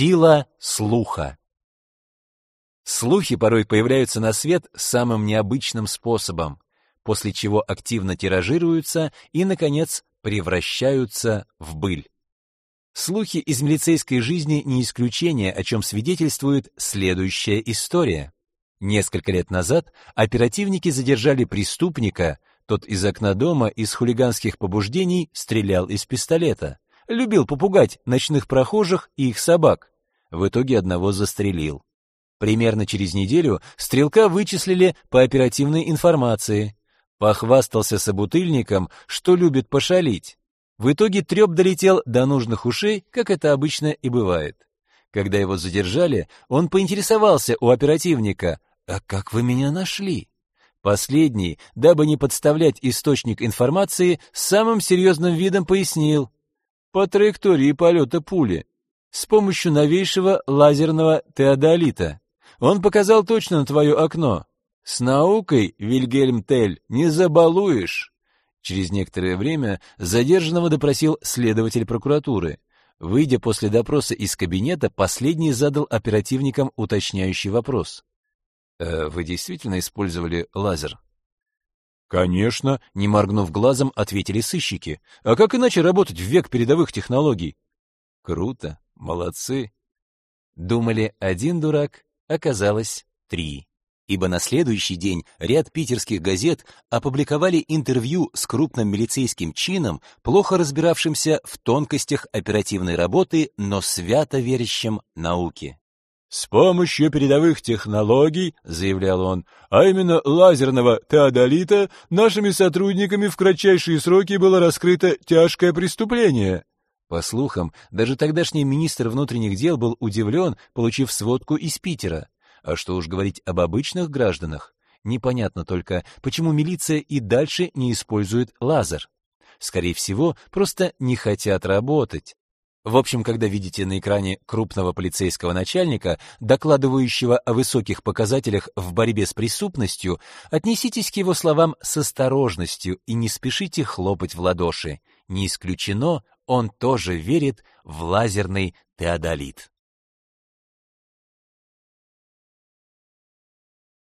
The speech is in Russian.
Сила слуха. Слухи порой появляются на свет самым необычным способом, после чего активно тиражируются и, наконец, превращаются в быль. Слухи из милицейской жизни не исключение, о чем свидетельствует следующая история. Несколько лет назад оперативники задержали преступника, тот из окна дома из хулиганских побуждений стрелял из пистолета. Любил попугать ночных прохожих и их собак. В итоге одного застрелил. Примерно через неделю стрелка вычислили по оперативной информации. Похвастался собутыльником, что любит пошалить. В итоге треп долетел до нужных ушей, как это обычно и бывает. Когда его задержали, он поинтересовался у оперативника, «А как вы меня нашли?» Последний, дабы не подставлять источник информации, самым серьезным видом пояснил. «По траектории полета пули. С помощью новейшего лазерного теодолита. Он показал точно на твое окно. С наукой, Вильгельм Тель, не забалуешь». Через некоторое время задержанного допросил следователь прокуратуры. Выйдя после допроса из кабинета, последний задал оперативникам уточняющий вопрос. «Э, «Вы действительно использовали лазер?» «Конечно», — не моргнув глазом, ответили сыщики. «А как иначе работать в век передовых технологий?» «Круто, молодцы». Думали, один дурак, оказалось три ибо на следующий день ряд питерских газет опубликовали интервью с крупным милицейским чином, плохо разбиравшимся в тонкостях оперативной работы, но свято верящим науке. «С помощью передовых технологий, — заявлял он, — а именно лазерного теодолита, нашими сотрудниками в кратчайшие сроки было раскрыто тяжкое преступление». По слухам, даже тогдашний министр внутренних дел был удивлен, получив сводку из Питера. А что уж говорить об обычных гражданах? Непонятно только, почему милиция и дальше не использует лазер. Скорее всего, просто не хотят работать. В общем, когда видите на экране крупного полицейского начальника, докладывающего о высоких показателях в борьбе с преступностью, отнеситесь к его словам с осторожностью и не спешите хлопать в ладоши. Не исключено, он тоже верит в лазерный теодолит.